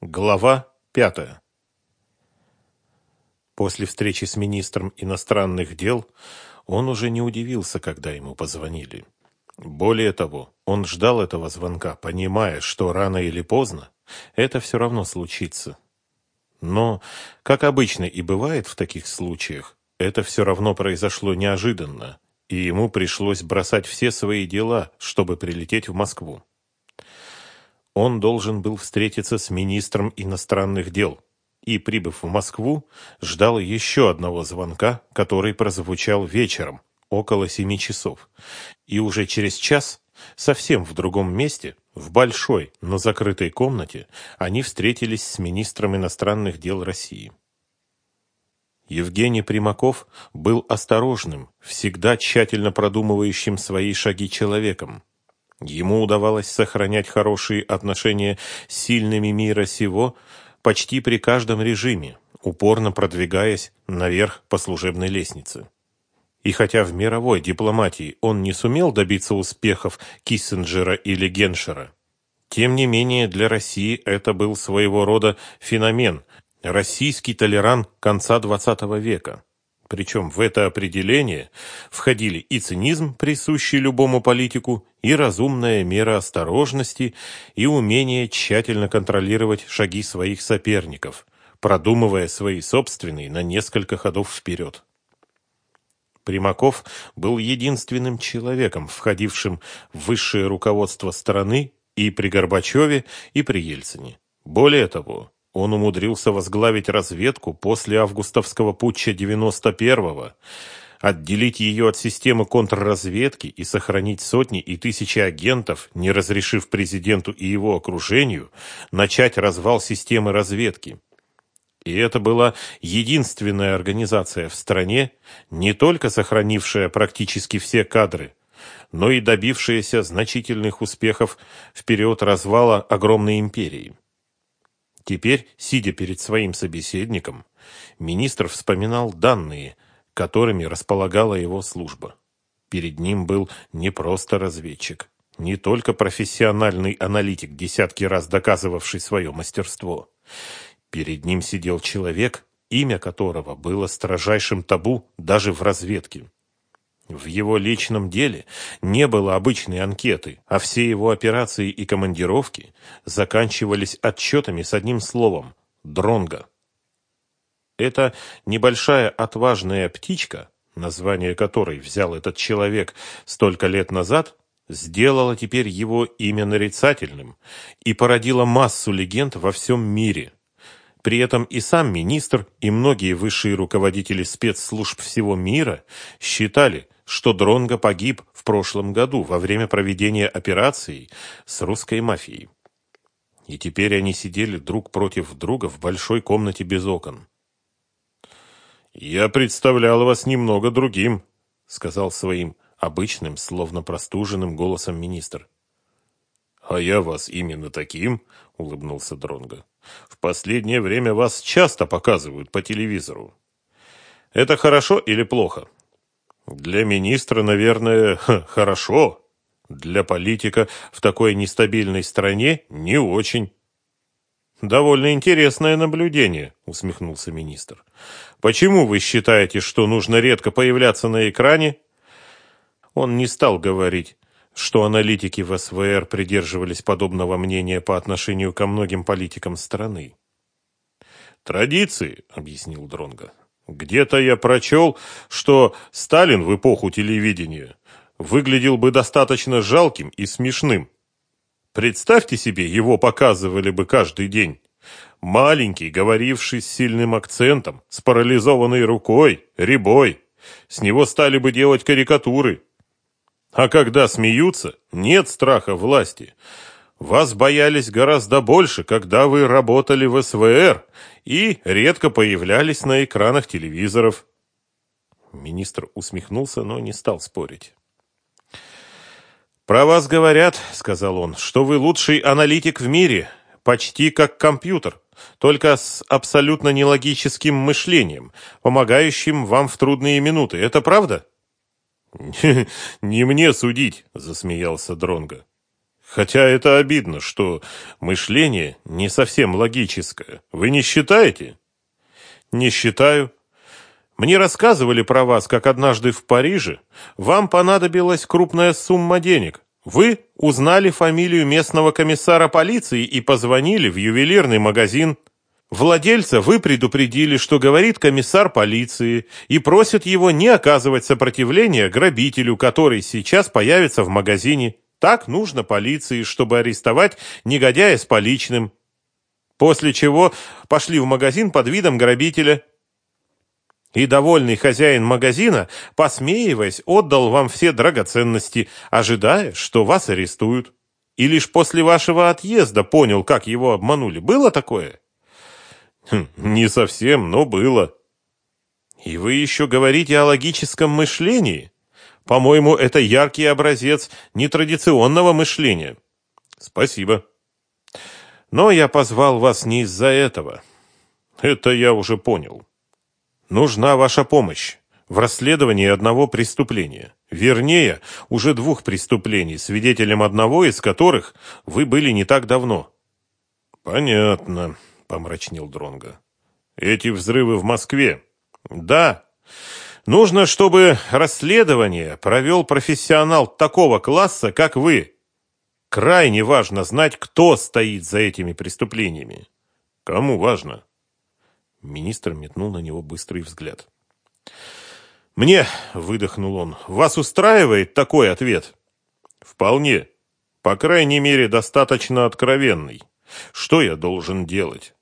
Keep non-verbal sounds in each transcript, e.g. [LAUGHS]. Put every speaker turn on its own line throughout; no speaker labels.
Глава пятая. После встречи с министром иностранных дел он уже не удивился, когда ему позвонили. Более того, он ждал этого звонка, понимая, что рано или поздно это все равно случится. Но, как обычно и бывает в таких случаях, это все равно произошло неожиданно, и ему пришлось бросать все свои дела, чтобы прилететь в Москву. Он должен был встретиться с министром иностранных дел и, прибыв в Москву, ждал еще одного звонка, который прозвучал вечером, около семи часов. И уже через час, совсем в другом месте, в большой, но закрытой комнате, они встретились с министром иностранных дел России. Евгений Примаков был осторожным, всегда тщательно продумывающим свои шаги человеком. Ему удавалось сохранять хорошие отношения с сильными мира сего почти при каждом режиме, упорно продвигаясь наверх по служебной лестнице. И хотя в мировой дипломатии он не сумел добиться успехов Киссинджера или Геншера, тем не менее для России это был своего рода феномен, российский толеран конца XX века. Причем в это определение входили и цинизм, присущий любому политику, и разумная мера осторожности, и умение тщательно контролировать шаги своих соперников, продумывая свои собственные на несколько ходов вперед. Примаков был единственным человеком, входившим в высшее руководство страны и при Горбачеве, и при Ельцине. Более того, он умудрился возглавить разведку после августовского путча 91-го, отделить ее от системы контрразведки и сохранить сотни и тысячи агентов, не разрешив президенту и его окружению начать развал системы разведки. И это была единственная организация в стране, не только сохранившая практически все кадры, но и добившаяся значительных успехов в период развала огромной империи. Теперь, сидя перед своим собеседником, министр вспоминал данные, которыми располагала его служба. Перед ним был не просто разведчик, не только профессиональный аналитик, десятки раз доказывавший свое мастерство. Перед ним сидел человек, имя которого было строжайшим табу даже в разведке. В его личном деле не было обычной анкеты, а все его операции и командировки заканчивались отчетами с одним словом – «дронга». Эта небольшая отважная птичка, название которой взял этот человек столько лет назад, сделала теперь его имя нарицательным и породила массу легенд во всем мире. При этом и сам министр, и многие высшие руководители спецслужб всего мира считали – что Дронго погиб в прошлом году во время проведения операции с русской мафией. И теперь они сидели друг против друга в большой комнате без окон. «Я представлял вас немного другим», — сказал своим обычным, словно простуженным голосом министр. «А я вас именно таким», — улыбнулся Дронго. «В последнее время вас часто показывают по телевизору. Это хорошо или плохо?» Для министра, наверное, [LAUGHS] хорошо. Для политика в такой нестабильной стране не очень. Довольно интересное наблюдение, усмехнулся министр. Почему вы считаете, что нужно редко появляться на экране? Он не стал говорить, что аналитики в СВР придерживались подобного мнения по отношению ко многим политикам страны. Традиции, объяснил Дронга. Где-то я прочел, что Сталин в эпоху телевидения выглядел бы достаточно жалким и смешным. Представьте себе, его показывали бы каждый день. Маленький, говоривший с сильным акцентом, с парализованной рукой, ребой. С него стали бы делать карикатуры. А когда смеются, нет страха власти. Вас боялись гораздо больше, когда вы работали в СВР и редко появлялись на экранах телевизоров. Министр усмехнулся, но не стал спорить. «Про вас говорят, — сказал он, — что вы лучший аналитик в мире, почти как компьютер, только с абсолютно нелогическим мышлением, помогающим вам в трудные минуты. Это правда?» [LAUGHS] «Не мне судить», — засмеялся Дронго. Хотя это обидно, что мышление не совсем логическое. Вы не считаете? Не считаю. Мне рассказывали про вас, как однажды в Париже вам понадобилась крупная сумма денег. Вы узнали фамилию местного комиссара полиции и позвонили в ювелирный магазин. Владельца вы предупредили, что говорит комиссар полиции, и просят его не оказывать сопротивления грабителю, который сейчас появится в магазине. Так нужно полиции, чтобы арестовать негодяя с поличным. После чего пошли в магазин под видом грабителя. И довольный хозяин магазина, посмеиваясь, отдал вам все драгоценности, ожидая, что вас арестуют. И лишь после вашего отъезда понял, как его обманули. Было такое? Хм, не совсем, но было. И вы еще говорите о логическом мышлении? По-моему, это яркий образец нетрадиционного мышления. Спасибо. Но я позвал вас не из-за этого. Это я уже понял. Нужна ваша помощь в расследовании одного преступления. Вернее, уже двух преступлений, свидетелем одного из которых вы были не так давно. Понятно, помрачнел Дронга. Эти взрывы в Москве. Да. Нужно, чтобы расследование провел профессионал такого класса, как вы. Крайне важно знать, кто стоит за этими преступлениями. Кому важно? Министр метнул на него быстрый взгляд. «Мне», — выдохнул он, — «вас устраивает такой ответ?» «Вполне. По крайней мере, достаточно откровенный. Что я должен делать?»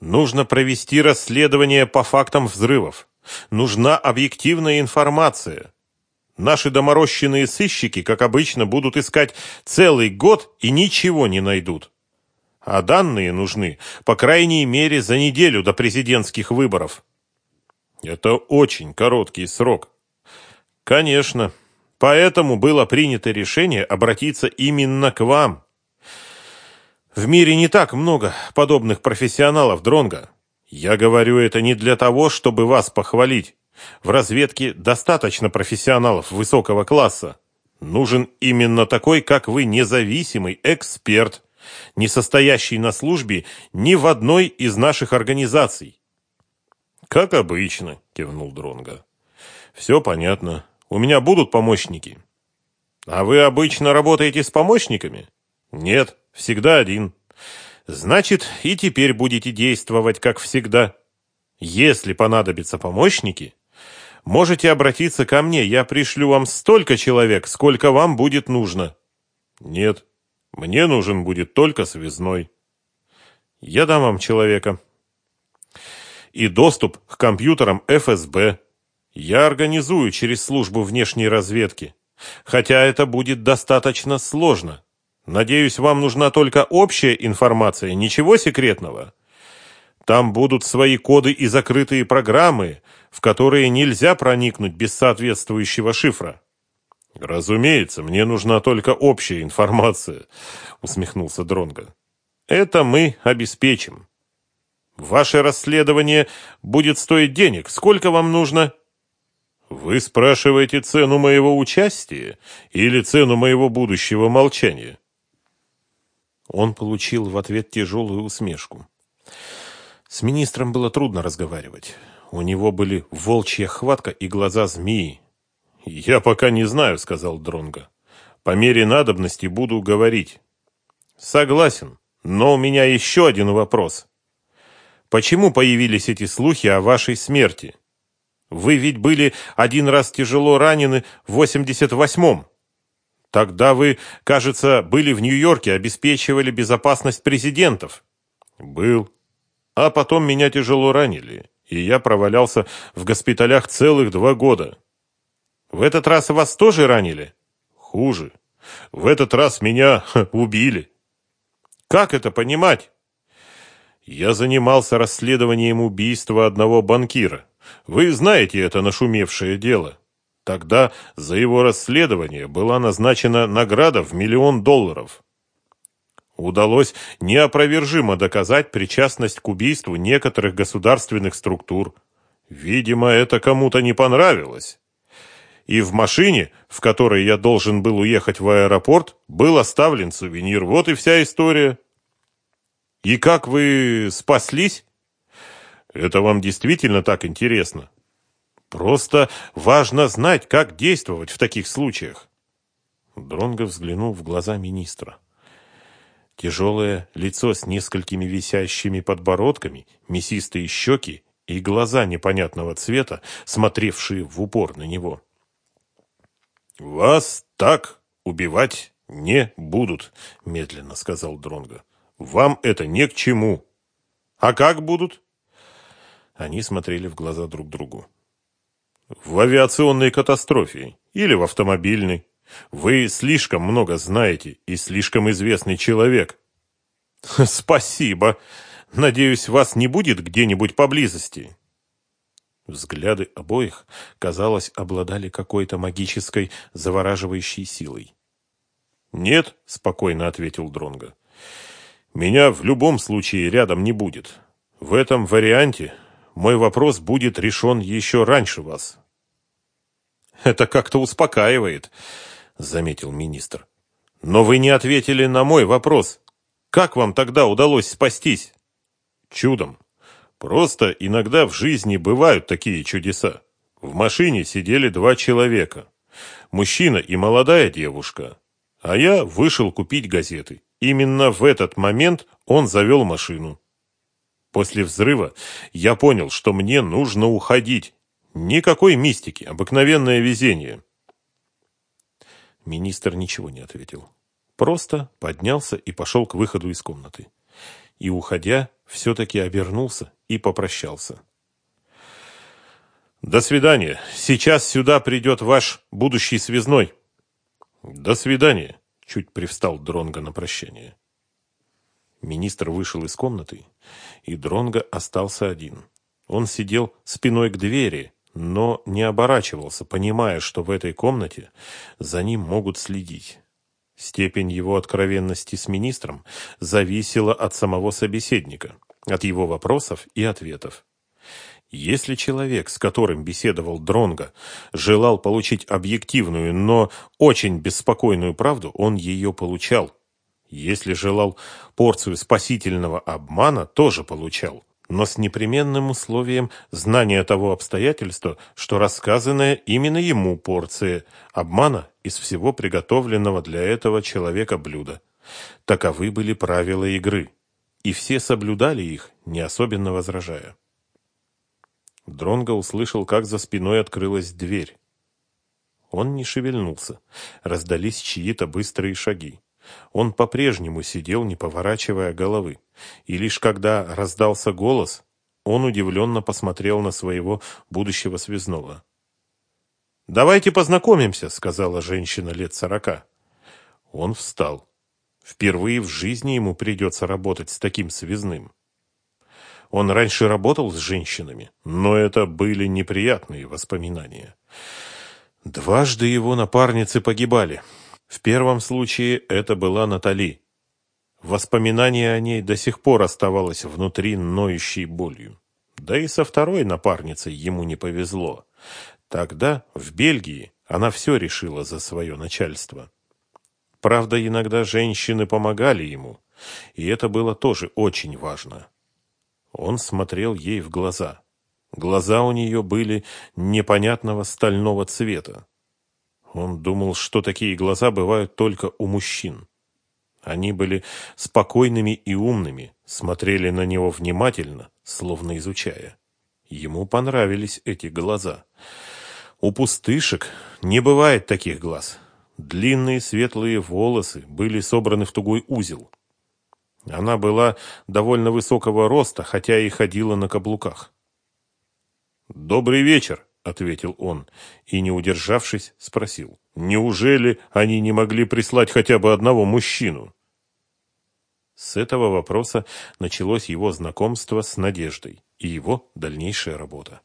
«Нужно провести расследование по фактам взрывов. Нужна объективная информация. Наши доморощенные сыщики, как обычно, будут искать целый год и ничего не найдут. А данные нужны, по крайней мере, за неделю до президентских выборов. Это очень короткий срок. Конечно. Поэтому было принято решение обратиться именно к вам. В мире не так много подобных профессионалов, Дронга. Я говорю это не для того, чтобы вас похвалить. В разведке достаточно профессионалов высокого класса. Нужен именно такой, как вы, независимый эксперт, не состоящий на службе ни в одной из наших организаций. Как обычно, кивнул Дронга. Все понятно. У меня будут помощники. А вы обычно работаете с помощниками? Нет, всегда один. Значит, и теперь будете действовать, как всегда. Если понадобятся помощники, можете обратиться ко мне, я пришлю вам столько человек, сколько вам будет нужно. Нет, мне нужен будет только связной. Я дам вам человека. И доступ к компьютерам ФСБ. Я организую через службу внешней разведки. Хотя это будет достаточно сложно. Надеюсь, вам нужна только общая информация, ничего секретного. Там будут свои коды и закрытые программы, в которые нельзя проникнуть без соответствующего шифра. Разумеется, мне нужна только общая информация, [LAUGHS] усмехнулся Дронга. Это мы обеспечим. Ваше расследование будет стоить денег. Сколько вам нужно? Вы спрашиваете цену моего участия или цену моего будущего молчания? Он получил в ответ тяжелую усмешку. С министром было трудно разговаривать. У него были волчья хватка и глаза змеи. «Я пока не знаю», — сказал Дронго. «По мере надобности буду говорить». «Согласен, но у меня еще один вопрос. Почему появились эти слухи о вашей смерти? Вы ведь были один раз тяжело ранены в 88-м. Тогда вы, кажется, были в Нью-Йорке, обеспечивали безопасность президентов. Был. А потом меня тяжело ранили, и я провалялся в госпиталях целых два года. В этот раз вас тоже ранили? Хуже. В этот раз меня [LAUGHS] убили. Как это понимать? Я занимался расследованием убийства одного банкира. Вы знаете это нашумевшее дело. Тогда за его расследование была назначена награда в миллион долларов. Удалось неопровержимо доказать причастность к убийству некоторых государственных структур. Видимо, это кому-то не понравилось. И в машине, в которой я должен был уехать в аэропорт, был оставлен сувенир. Вот и вся история. И как вы спаслись? Это вам действительно так интересно? Просто важно знать, как действовать в таких случаях. Дронго взглянул в глаза министра. Тяжелое лицо с несколькими висящими подбородками, мясистые щеки и глаза непонятного цвета, смотревшие в упор на него. «Вас так убивать не будут», — медленно сказал Дронго. «Вам это не к чему». «А как будут?» Они смотрели в глаза друг другу. «В авиационной катастрофе или в автомобильной. Вы слишком много знаете и слишком известный человек». [LAUGHS] «Спасибо. Надеюсь, вас не будет где-нибудь поблизости». Взгляды обоих, казалось, обладали какой-то магической, завораживающей силой. «Нет», — спокойно ответил Дронго. «Меня в любом случае рядом не будет. В этом варианте мой вопрос будет решен еще раньше вас». «Это как-то успокаивает», — заметил министр. «Но вы не ответили на мой вопрос. Как вам тогда удалось спастись?» «Чудом. Просто иногда в жизни бывают такие чудеса. В машине сидели два человека. Мужчина и молодая девушка. А я вышел купить газеты. Именно в этот момент он завел машину. После взрыва я понял, что мне нужно уходить. Никакой мистики, обыкновенное везение. Министр ничего не ответил. Просто поднялся и пошел к выходу из комнаты. И, уходя, все-таки обернулся и попрощался. «До свидания. Сейчас сюда придет ваш будущий связной». «До свидания», — чуть привстал Дронго на прощание. Министр вышел из комнаты, и Дронго остался один. Он сидел спиной к двери, но не оборачивался, понимая, что в этой комнате за ним могут следить. Степень его откровенности с министром зависела от самого собеседника от его вопросов и ответов. Если человек, с которым беседовал Дронга, желал получить объективную, но очень беспокойную правду, он ее получал. Если желал порцию спасительного обмана, тоже получал, но с непременным условием знания того обстоятельства, что рассказанная именно ему порция обмана из всего приготовленного для этого человека блюда. Таковы были правила игры и все соблюдали их, не особенно возражая. Дронго услышал, как за спиной открылась дверь. Он не шевельнулся. Раздались чьи-то быстрые шаги. Он по-прежнему сидел, не поворачивая головы. И лишь когда раздался голос, он удивленно посмотрел на своего будущего связного. «Давайте познакомимся», — сказала женщина лет сорока. Он встал. Впервые в жизни ему придется работать с таким связным. Он раньше работал с женщинами, но это были неприятные воспоминания. Дважды его напарницы погибали. В первом случае это была Натали. Воспоминание о ней до сих пор оставалось внутри ноющей болью. Да и со второй напарницей ему не повезло. Тогда, в Бельгии, она все решила за свое начальство. Правда, иногда женщины помогали ему, и это было тоже очень важно. Он смотрел ей в глаза. Глаза у нее были непонятного стального цвета. Он думал, что такие глаза бывают только у мужчин. Они были спокойными и умными, смотрели на него внимательно, словно изучая. Ему понравились эти глаза. У пустышек не бывает таких глаз. Длинные светлые волосы были собраны в тугой узел. Она была довольно высокого роста, хотя и ходила на каблуках. «Добрый вечер», — ответил он, и, не удержавшись, спросил. «Неужели они не могли прислать хотя бы одного мужчину?» С этого вопроса началось его знакомство с Надеждой и его дальнейшая работа.